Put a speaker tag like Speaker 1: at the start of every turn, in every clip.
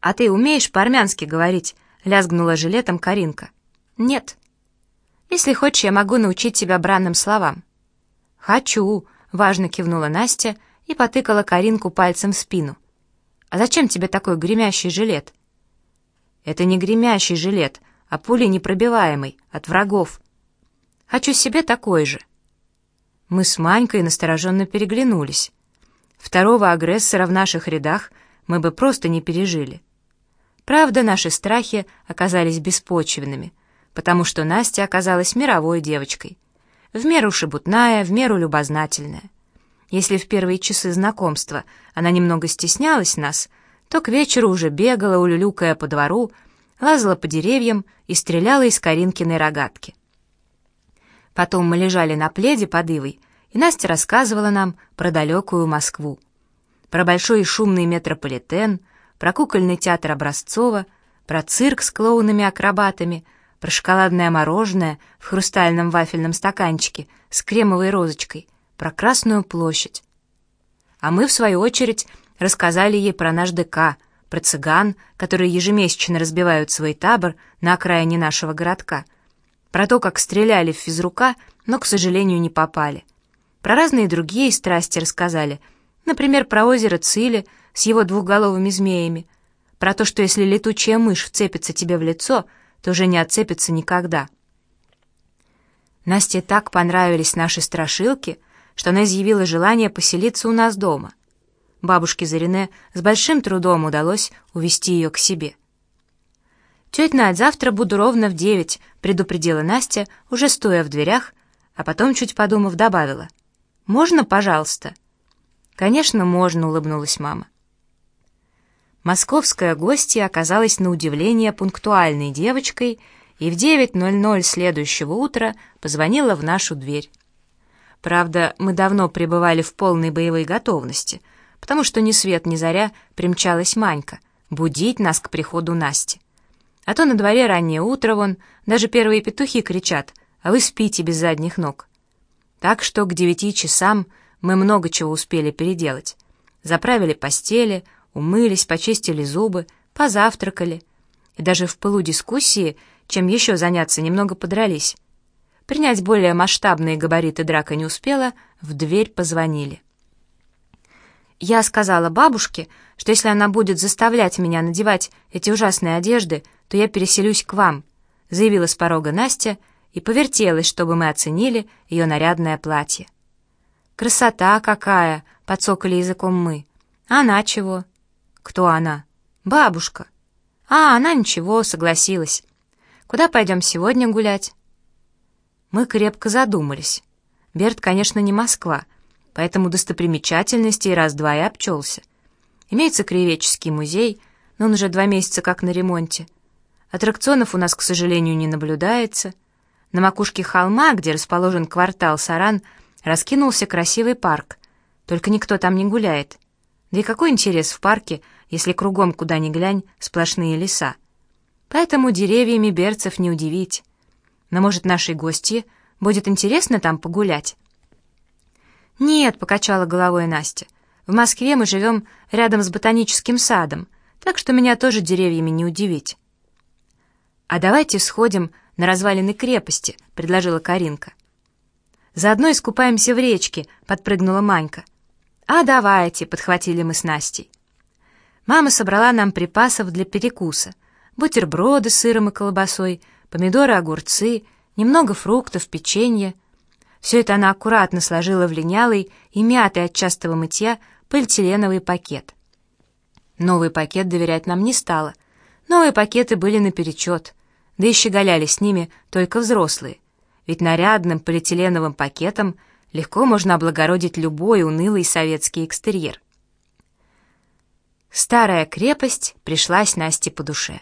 Speaker 1: «А ты умеешь по-армянски говорить?» — лязгнула жилетом Каринка. «Нет». «Если хочешь, я могу научить тебя бранным словам». «Хочу», — важно кивнула Настя и потыкала Каринку пальцем в спину. «А зачем тебе такой гремящий жилет?» «Это не гремящий жилет, а пули непробиваемый, от врагов. Хочу себе такой же». Мы с Манькой настороженно переглянулись. Второго агрессора в наших рядах мы бы просто не пережили. Правда, наши страхи оказались беспочвенными, потому что Настя оказалась мировой девочкой. В меру шебутная, в меру любознательная. Если в первые часы знакомства она немного стеснялась нас, то к вечеру уже бегала, улюлюкая по двору, лазала по деревьям и стреляла из Каринкиной рогатки. Потом мы лежали на пледе под ивой, и Настя рассказывала нам про далекую Москву, про большой и шумный метрополитен, про кукольный театр Образцова, про цирк с клоунами-акробатами, про шоколадное мороженое в хрустальном вафельном стаканчике с кремовой розочкой, про Красную площадь. А мы, в свою очередь, рассказали ей про наш ДК, про цыган, которые ежемесячно разбивают свой табор на окраине нашего городка — про то, как стреляли в физрука, но, к сожалению, не попали. Про разные другие страсти рассказали, например, про озеро Цили с его двухголовыми змеями, про то, что если летучая мышь вцепится тебе в лицо, то уже не отцепится никогда. Насте так понравились наши страшилки, что она изъявила желание поселиться у нас дома. Бабушке Зарине с большим трудом удалось увести ее к себе. «Тетя Надь, завтра буду ровно в девять», — предупредила Настя, уже стоя в дверях, а потом, чуть подумав, добавила. «Можно, пожалуйста?» «Конечно, можно», — улыбнулась мама. Московская гостья оказалась на удивление пунктуальной девочкой и в 9.00 следующего утра позвонила в нашу дверь. Правда, мы давно пребывали в полной боевой готовности, потому что ни свет ни заря примчалась Манька будить нас к приходу Насти. А то на дворе раннее утро вон, даже первые петухи кричат, а вы спите без задних ног. Так что к девяти часам мы много чего успели переделать. Заправили постели, умылись, почистили зубы, позавтракали. И даже в пылу дискуссии, чем еще заняться, немного подрались. Принять более масштабные габариты драка не успела, в дверь позвонили. Я сказала бабушке, что если она будет заставлять меня надевать эти ужасные одежды, то я переселюсь к вам», — заявила с порога Настя и повертелась, чтобы мы оценили ее нарядное платье. «Красота какая!» — подсокали языком мы. «А она чего?» «Кто она?» «Бабушка». «А, она ничего, согласилась. Куда пойдем сегодня гулять?» Мы крепко задумались. Берт, конечно, не Москва, поэтому достопримечательностей раз-два и обчелся. Имеется краеведческий музей, но он уже два месяца как на ремонте — Аттракционов у нас, к сожалению, не наблюдается. На макушке холма, где расположен квартал Саран, раскинулся красивый парк. Только никто там не гуляет. Да и какой интерес в парке, если кругом, куда ни глянь, сплошные леса? Поэтому деревьями берцев не удивить. Но, может, нашей гости будет интересно там погулять? «Нет», — покачала головой Настя, — «в Москве мы живем рядом с ботаническим садом, так что меня тоже деревьями не удивить». «А давайте сходим на развалины крепости», — предложила Каринка. «Заодно искупаемся в речке», — подпрыгнула Манька. «А давайте», — подхватили мы с Настей. Мама собрала нам припасов для перекуса. Бутерброды с сыром и колбасой, помидоры, огурцы, немного фруктов, печенье. Все это она аккуратно сложила в линялый и мятый от частого мытья полиэтиленовый пакет. Новый пакет доверять нам не стала. Новые пакеты были наперечет да и щеголяли с ними только взрослые, ведь нарядным полиэтиленовым пакетом легко можно облагородить любой унылый советский экстерьер. Старая крепость пришлась Насте по душе.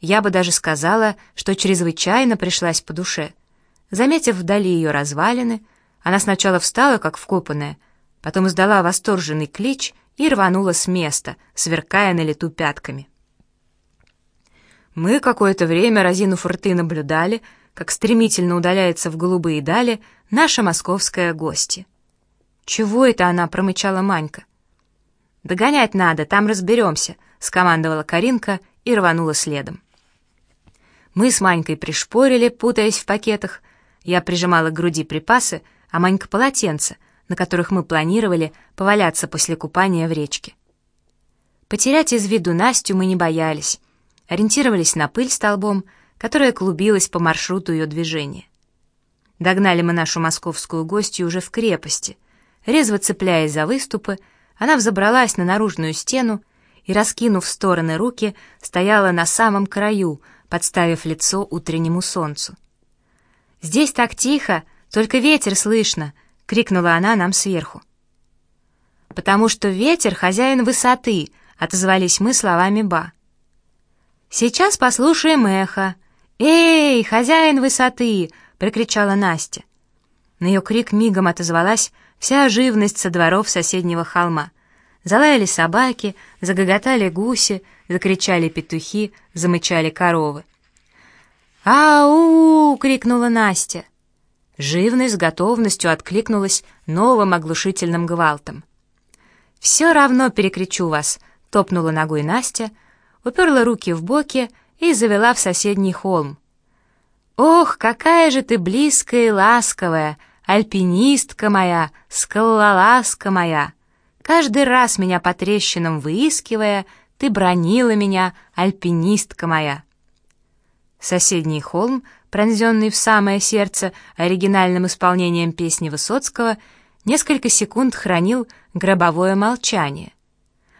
Speaker 1: Я бы даже сказала, что чрезвычайно пришлась по душе. Заметив вдали ее развалины, она сначала встала, как вкопанная, потом издала восторженный клич и рванула с места, сверкая на лету пятками. Мы какое-то время, разинув рты, наблюдали, как стремительно удаляется в голубые дали наша московская гостья. «Чего это она?» — промычала Манька. «Догонять надо, там разберемся», —— скомандовала Каринка и рванула следом. Мы с Манькой пришпорили, путаясь в пакетах. Я прижимала к груди припасы, а Манька — полотенце, на которых мы планировали поваляться после купания в речке. Потерять из виду Настю мы не боялись. Ориентировались на пыль столбом, которая клубилась по маршруту ее движения. Догнали мы нашу московскую гостью уже в крепости. Резво цепляясь за выступы, она взобралась на наружную стену и, раскинув в стороны руки, стояла на самом краю, подставив лицо утреннему солнцу. «Здесь так тихо, только ветер слышно!» — крикнула она нам сверху. «Потому что ветер — хозяин высоты», — отозвались мы словами Ба. «Сейчас послушаем эхо. Эй, хозяин высоты!» — прокричала Настя. На ее крик мигом отозвалась вся живность со дворов соседнего холма. Залаяли собаки, загоготали гуси, закричали петухи, замычали коровы. «Ау!» — крикнула Настя. Живность с готовностью откликнулась новым оглушительным гвалтом. «Все равно перекричу вас!» — топнула ногой Настя, уперла руки в боки и завела в соседний холм. «Ох, какая же ты близкая и ласковая, альпинистка моя, скалолазка моя! Каждый раз меня по трещинам выискивая, ты бронила меня, альпинистка моя!» Соседний холм, пронзенный в самое сердце оригинальным исполнением песни Высоцкого, несколько секунд хранил гробовое молчание.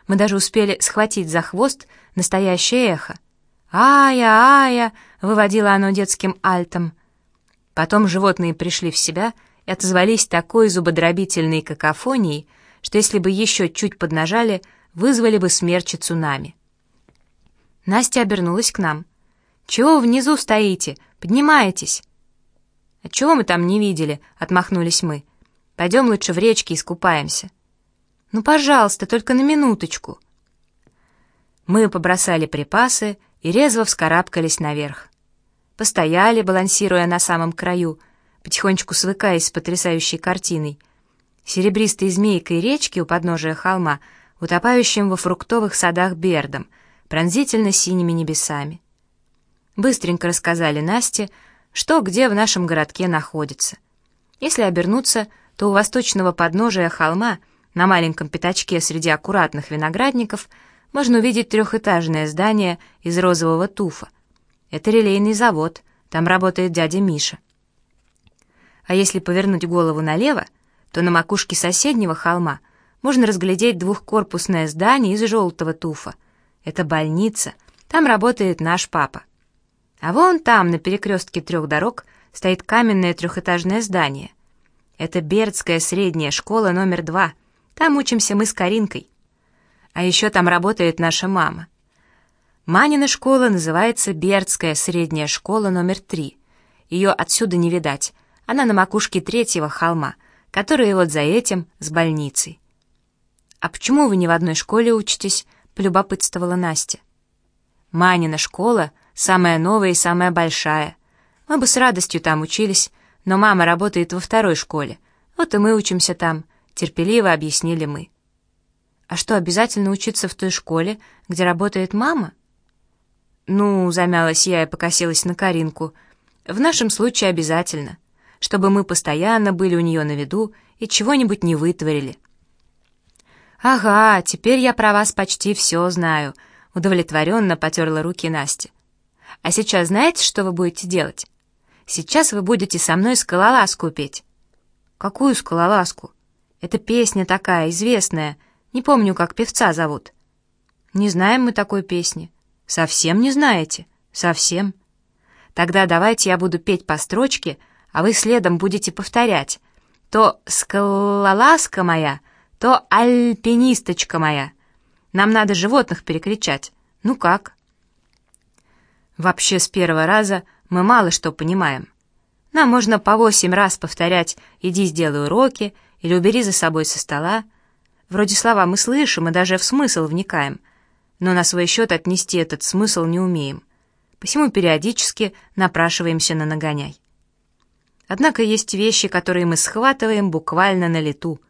Speaker 1: Мы даже успели схватить за хвост настоящее эхо. «Ая, ая!» — выводило оно детским альтом. Потом животные пришли в себя и отозвались такой зубодробительной какофонией, что если бы еще чуть поднажали, вызвали бы смерчи цунами. Настя обернулась к нам. «Чего внизу стоите? Поднимайтесь!» «А чего мы там не видели?» — отмахнулись мы. «Пойдем лучше в речке искупаемся». «Ну, пожалуйста, только на минуточку». Мы побросали припасы и резво вскарабкались наверх. Постояли, балансируя на самом краю, потихонечку свыкаясь с потрясающей картиной. Серебристой змейкой речки у подножия холма, утопающим во фруктовых садах Бердом, пронзительно синими небесами. Быстренько рассказали Насте, что где в нашем городке находится. Если обернуться, то у восточного подножия холма — на маленьком пятачке среди аккуратных виноградников можно увидеть трехэтажное здание из розового туфа. Это релейный завод, там работает дядя Миша. А если повернуть голову налево, то на макушке соседнего холма можно разглядеть двухкорпусное здание из желтого туфа. Это больница, там работает наш папа. А вон там, на перекрестке трех дорог, стоит каменное трехэтажное здание. Это Бердская средняя школа номер два — там учимся мы с Каринкой. А еще там работает наша мама. Манина школа называется Бердская средняя школа номер три. Ее отсюда не видать. Она на макушке третьего холма, который вот за этим, с больницей. «А почему вы не в одной школе учитесь?» — полюбопытствовала Настя. «Манина школа самая новая и самая большая. Мы бы с радостью там учились, но мама работает во второй школе, вот и мы учимся там терпеливо объяснили мы. «А что, обязательно учиться в той школе, где работает мама?» «Ну», — замялась я и покосилась на Каринку, «в нашем случае обязательно, чтобы мы постоянно были у нее на виду и чего-нибудь не вытворили». «Ага, теперь я про вас почти все знаю», — удовлетворенно потерла руки Настя. «А сейчас знаете, что вы будете делать? Сейчас вы будете со мной скалолазку петь». «Какую скалолазку?» Это песня такая, известная. Не помню, как певца зовут. Не знаем мы такой песни. Совсем не знаете? Совсем. Тогда давайте я буду петь по строчке, а вы следом будете повторять. То скалолазка моя, то альпинисточка моя. Нам надо животных перекричать. Ну как? Вообще с первого раза мы мало что понимаем. Нам можно по восемь раз повторять «иди сделай уроки», или убери за собой со стола. Вроде слова мы слышим и даже в смысл вникаем, но на свой счет отнести этот смысл не умеем. Посему периодически напрашиваемся на нагоняй. Однако есть вещи, которые мы схватываем буквально на лету.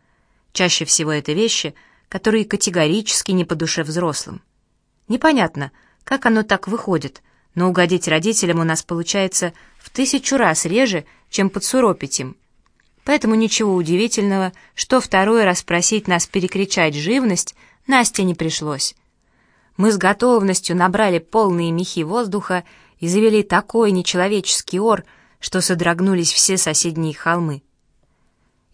Speaker 1: Чаще всего это вещи, которые категорически не по душе взрослым. Непонятно, как оно так выходит, но угодить родителям у нас получается в тысячу раз реже, чем подсуропить им. Поэтому ничего удивительного, что второй раз просить нас перекричать живность Насте не пришлось. Мы с готовностью набрали полные мехи воздуха и завели такой нечеловеческий ор, что содрогнулись все соседние холмы.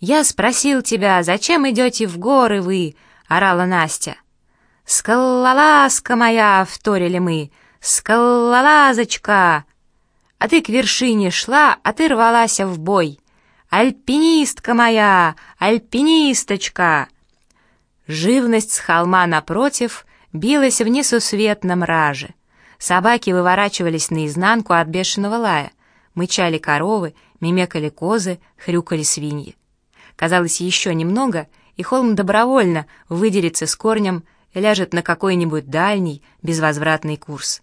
Speaker 1: «Я спросил тебя, зачем идете в горы вы?» — орала Настя. «Скалолазка моя!» — вторили мы. «Скалолазочка!» А ты к вершине шла, а ты рвалась в бой. «Альпинистка моя! Альпинисточка!» Живность с холма напротив билась в несусветном раже. Собаки выворачивались наизнанку от бешеного лая. Мычали коровы, мимекали козы, хрюкали свиньи. Казалось, еще немного, и холм добровольно выделится с корнем и ляжет на какой-нибудь дальний, безвозвратный курс.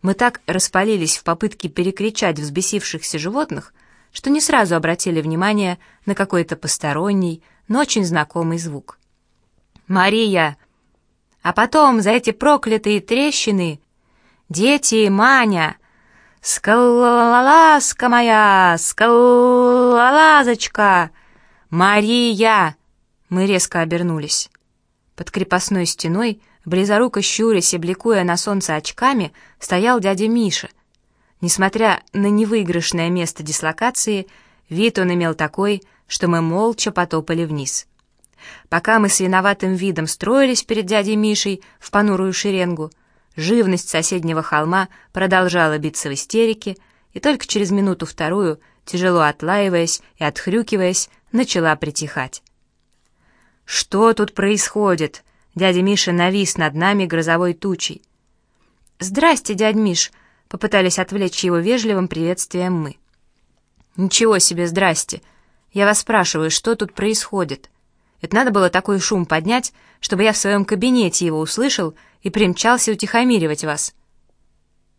Speaker 1: Мы так распалились в попытке перекричать взбесившихся животных, что не сразу обратили внимание на какой-то посторонний, но очень знакомый звук. «Мария!» А потом за эти проклятые трещины «Дети, Маня!» «Скалолазка моя! Скалолазочка!» «Мария!» Мы резко обернулись. Под крепостной стеной, близоруко щурясь и бликуя на солнце очками, стоял дядя Миша. Несмотря на невыигрышное место дислокации, вид он имел такой, что мы молча потопали вниз. Пока мы с виноватым видом строились перед дядей Мишей в понурую шеренгу, живность соседнего холма продолжала биться в истерике, и только через минуту-вторую, тяжело отлаиваясь и отхрюкиваясь, начала притихать. «Что тут происходит?» Дядя Миша навис над нами грозовой тучей. «Здрасте, дядь Миш!» — попытались отвлечь его вежливым приветствием мы. «Ничего себе, здрасте! Я вас спрашиваю, что тут происходит? Это надо было такой шум поднять, чтобы я в своем кабинете его услышал и примчался утихомиривать вас».